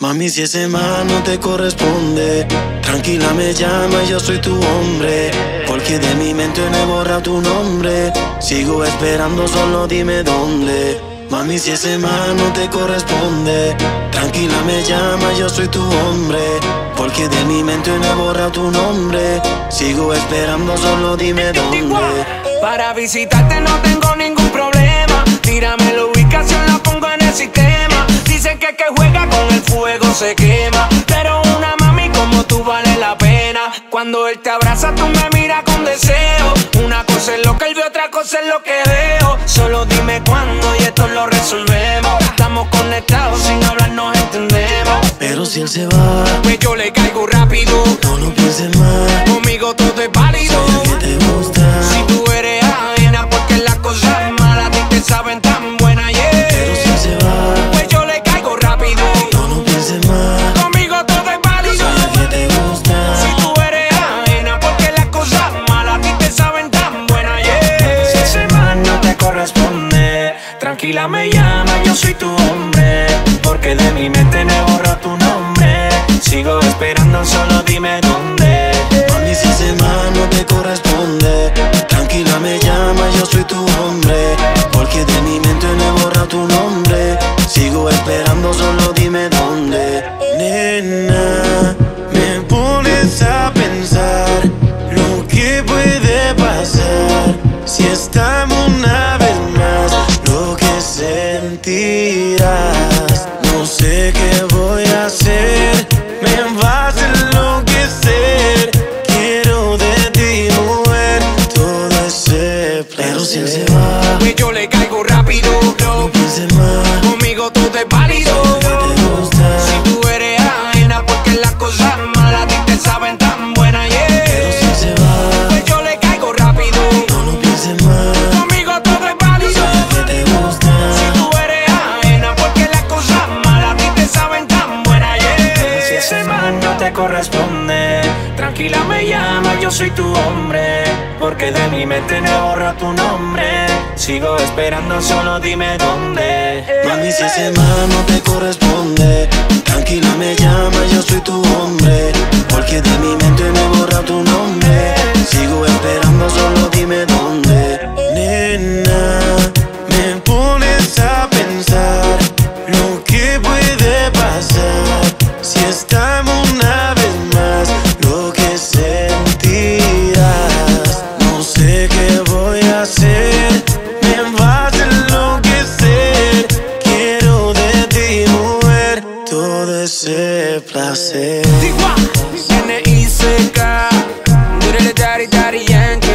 Mami, si ese man no te corresponde, tranquila me llama, yo soy tu hombre. Porque de mi mente no he borrado tu nombre. Sigo esperando, solo dime dónde. Mami, si ese man no te corresponde, tranquila me llama, yo soy tu hombre. Porque de mi mente no he borrado tu nombre. Sigo esperando, solo dime dónde. Para visitarte no tengo ningún problema. Tírame la ubicación, la pongo en el sistema. Dicen que que juega con el fuego se quema. Pero una mami como tú vale la pena. Cuando él te abraza, tú me miras con deseo. Una cosa es lo que él ve, otra cosa es lo que veo. Solo dime cuándo y esto lo resolvemos. Estamos conectados, sin hablar nos entendemos. Pero si él se va, Pues yo le caigo rápido. Tranquila me llama, yo soy tu hombre. Porque de mi mente no borro tu nombre. Sigo esperando, solo dime dónde. Mami, si ese no te corresponde, tranquila me llama, yo soy tu hombre. Porque de mi mente no he borrado tu nombre. Sigo esperando, solo dime dónde. Nena, sé qué voy a hacer. Me vas a enloquecer. Quiero de ti, mujer, todo ese placer. Pero si él se va, Pues yo le caigo rápido, no pienses más. Conmigo todo es válido. Tranquila me llama, yo soy tu hombre. Porque de mi mente no borra tu nombre. Sigo esperando, solo dime dónde. Mami, si ese man no te corresponde, tranquila me llama, yo soy tu hombre. Porque de mi mente no he borrado tu nombre. Sigo esperando, solo dime dónde. Nena, todo ese placer. N-I-C-K, Daddy, daddy,